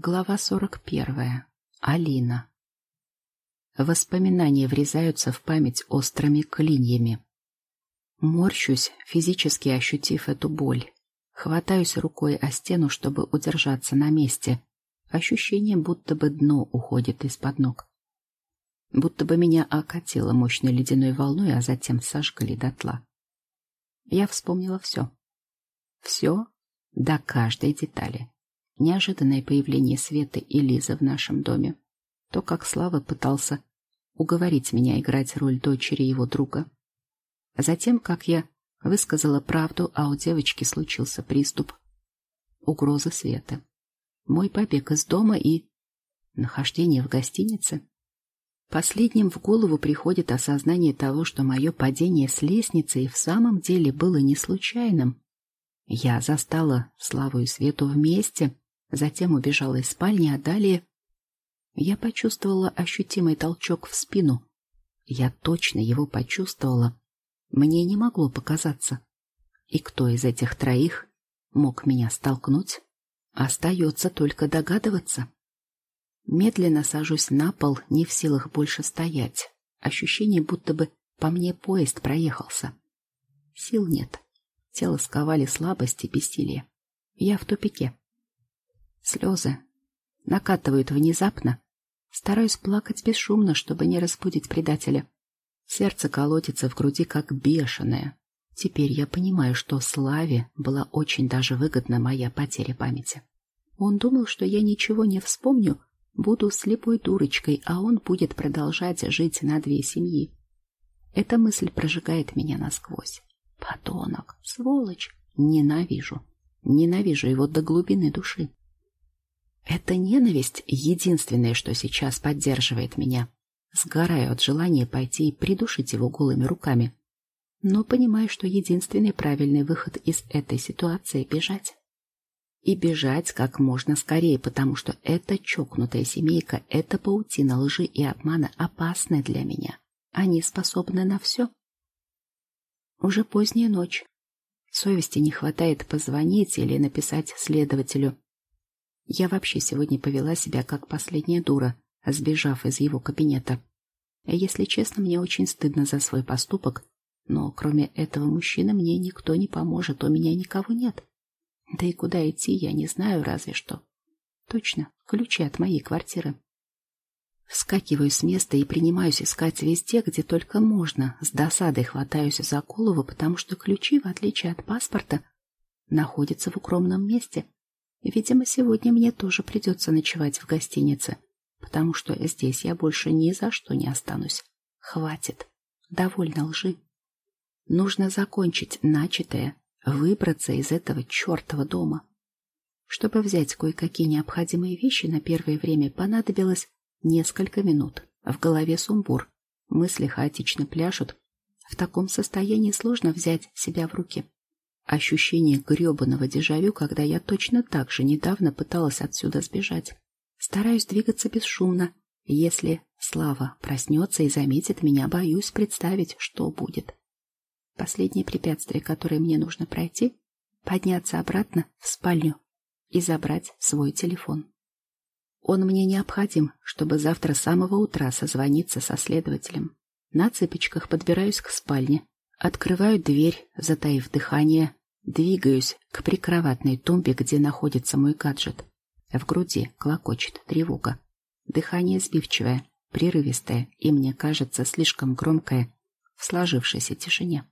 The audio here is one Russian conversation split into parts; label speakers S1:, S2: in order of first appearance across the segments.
S1: Глава 41. Алина. Воспоминания врезаются в память острыми клиньями. Морщусь, физически ощутив эту боль. Хватаюсь рукой о стену, чтобы удержаться на месте. Ощущение, будто бы дно уходит из-под ног. Будто бы меня окатило мощной ледяной волной, а затем сожгли дотла. Я вспомнила все. Все до каждой детали неожиданное появление Светы и Лизы в нашем доме, то, как Слава пытался уговорить меня играть роль дочери его друга. Затем, как я высказала правду, а у девочки случился приступ. Угроза Светы. Мой побег из дома и нахождение в гостинице. Последним в голову приходит осознание того, что мое падение с лестницы в самом деле было не случайным. Я застала Славу и Свету вместе, Затем убежала из спальни, а далее я почувствовала ощутимый толчок в спину. Я точно его почувствовала. Мне не могло показаться. И кто из этих троих мог меня столкнуть? Остается только догадываться. Медленно сажусь на пол, не в силах больше стоять. Ощущение, будто бы по мне поезд проехался. Сил нет. Тело сковали слабость и бессилие. Я в тупике. Слезы накатывают внезапно. Стараюсь плакать бесшумно, чтобы не разбудить предателя. Сердце колотится в груди, как бешеное. Теперь я понимаю, что Славе была очень даже выгодна моя потеря памяти. Он думал, что я ничего не вспомню, буду слепой дурочкой, а он будет продолжать жить на две семьи. Эта мысль прожигает меня насквозь. Подонок, сволочь, ненавижу. Ненавижу его до глубины души. Эта ненависть — единственное, что сейчас поддерживает меня. Сгораю от желания пойти и придушить его голыми руками. Но понимаю, что единственный правильный выход из этой ситуации — бежать. И бежать как можно скорее, потому что эта чокнутая семейка, эта паутина лжи и обмана опасна для меня. Они способны на все. Уже поздняя ночь. Совести не хватает позвонить или написать следователю. Я вообще сегодня повела себя как последняя дура, сбежав из его кабинета. Если честно, мне очень стыдно за свой поступок, но кроме этого мужчины мне никто не поможет, у меня никого нет. Да и куда идти, я не знаю, разве что. Точно, ключи от моей квартиры. Вскакиваю с места и принимаюсь искать везде, где только можно. С досадой хватаюсь за голову, потому что ключи, в отличие от паспорта, находятся в укромном месте — Видимо, сегодня мне тоже придется ночевать в гостинице, потому что здесь я больше ни за что не останусь. Хватит. Довольно лжи. Нужно закончить начатое, выбраться из этого чертова дома. Чтобы взять кое-какие необходимые вещи, на первое время понадобилось несколько минут. В голове сумбур. Мысли хаотично пляшут. В таком состоянии сложно взять себя в руки. Ощущение гребаного дежавю, когда я точно так же недавно пыталась отсюда сбежать. Стараюсь двигаться бесшумно. Если Слава проснется и заметит меня, боюсь представить, что будет. Последнее препятствие, которое мне нужно пройти — подняться обратно в спальню и забрать свой телефон. Он мне необходим, чтобы завтра с самого утра созвониться со следователем. На цыпочках подбираюсь к спальне, открываю дверь, затаив дыхание, Двигаюсь к прикроватной тумбе, где находится мой гаджет. В груди клокочет тревога. Дыхание сбивчивое, прерывистое и, мне кажется, слишком громкое в сложившейся тишине.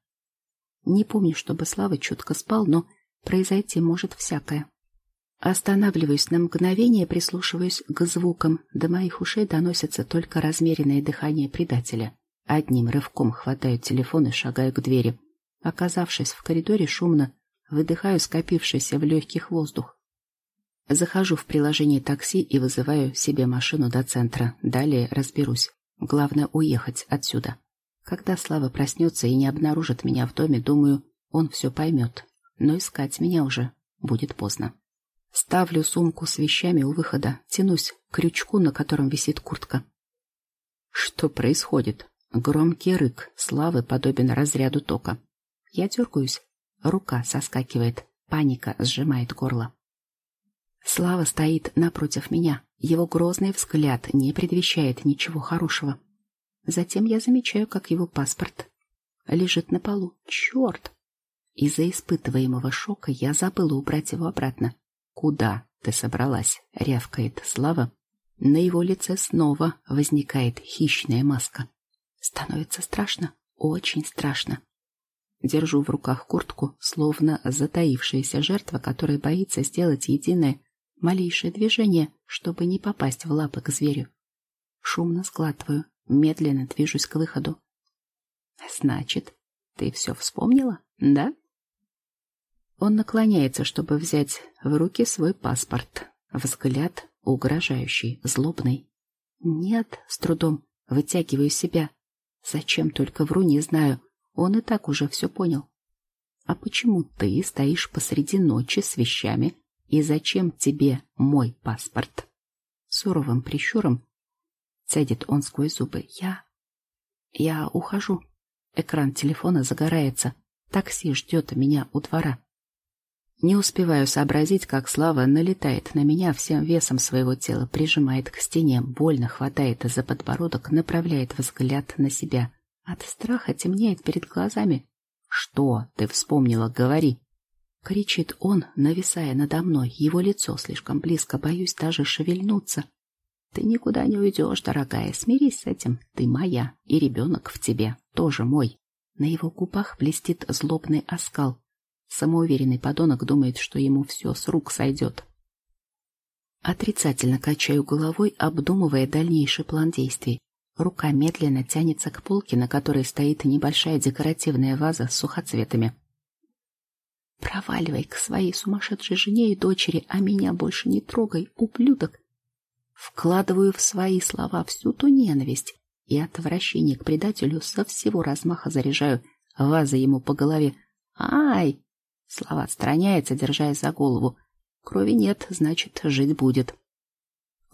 S1: Не помню, чтобы Слава чутко спал, но произойти может всякое. Останавливаюсь на мгновение, прислушиваюсь к звукам. До моих ушей доносится только размеренное дыхание предателя. Одним рывком хватаю телефон и шагаю к двери. Оказавшись в коридоре, шумно Выдыхаю скопившийся в легких воздух. Захожу в приложение такси и вызываю себе машину до центра. Далее разберусь. Главное уехать отсюда. Когда Слава проснется и не обнаружит меня в доме, думаю, он все поймет. Но искать меня уже будет поздно. Ставлю сумку с вещами у выхода, тянусь к крючку, на котором висит куртка. Что происходит? Громкий рык Славы подобен разряду тока. Я дергаюсь, Рука соскакивает, паника сжимает горло. Слава стоит напротив меня. Его грозный взгляд не предвещает ничего хорошего. Затем я замечаю, как его паспорт лежит на полу. Черт! Из-за испытываемого шока я забыла убрать его обратно. «Куда ты собралась?» — рявкает Слава. На его лице снова возникает хищная маска. Становится страшно, очень страшно. Держу в руках куртку, словно затаившаяся жертва, которая боится сделать единое, малейшее движение, чтобы не попасть в лапы к зверю. Шумно сглатываю, медленно движусь к выходу. «Значит, ты все вспомнила, да?» Он наклоняется, чтобы взять в руки свой паспорт. Взгляд угрожающий, злобный. «Нет», — с трудом вытягиваю себя. Зачем только вру, не знаю. Он и так уже все понял. «А почему ты стоишь посреди ночи с вещами? И зачем тебе мой паспорт?» Суровым прищуром цедит он сквозь зубы. «Я... я ухожу». Экран телефона загорается. Такси ждет меня у двора. Не успеваю сообразить, как Слава налетает на меня всем весом своего тела, прижимает к стене, больно хватает за подбородок, направляет взгляд на себя. От страха темнеет перед глазами. «Что ты вспомнила? Говори!» Кричит он, нависая надо мной. Его лицо слишком близко, боюсь даже шевельнуться. «Ты никуда не уйдешь, дорогая, смирись с этим. Ты моя, и ребенок в тебе тоже мой». На его губах блестит злобный оскал. Самоуверенный подонок думает, что ему все с рук сойдет. Отрицательно качаю головой, обдумывая дальнейший план действий. Рука медленно тянется к полке, на которой стоит небольшая декоративная ваза с сухоцветами. «Проваливай к своей сумасшедшей жене и дочери, а меня больше не трогай, ублюдок!» Вкладываю в свои слова всю ту ненависть и отвращение к предателю со всего размаха заряжаю вазой ему по голове. «Ай!» Слава отстраняется, держась за голову. Крови нет, значит, жить будет.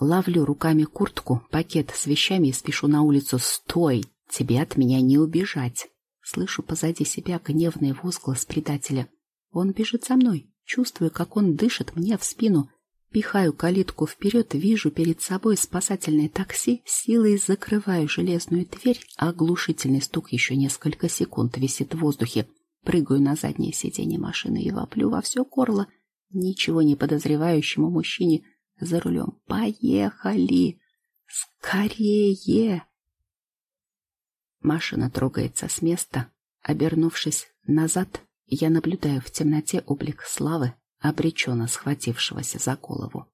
S1: Ловлю руками куртку, пакет с вещами и спешу на улицу. «Стой! Тебе от меня не убежать!» Слышу позади себя гневный возглас предателя. Он бежит за мной. Чувствую, как он дышит мне в спину. Пихаю калитку вперед, вижу перед собой спасательное такси, силой закрываю железную дверь, оглушительный стук еще несколько секунд висит в воздухе. Прыгаю на заднее сиденье машины и воплю во все горло ничего не подозревающему мужчине за рулем. «Поехали! Скорее!» Машина трогается с места. Обернувшись назад, я наблюдаю в темноте облик славы, обреченно схватившегося за голову.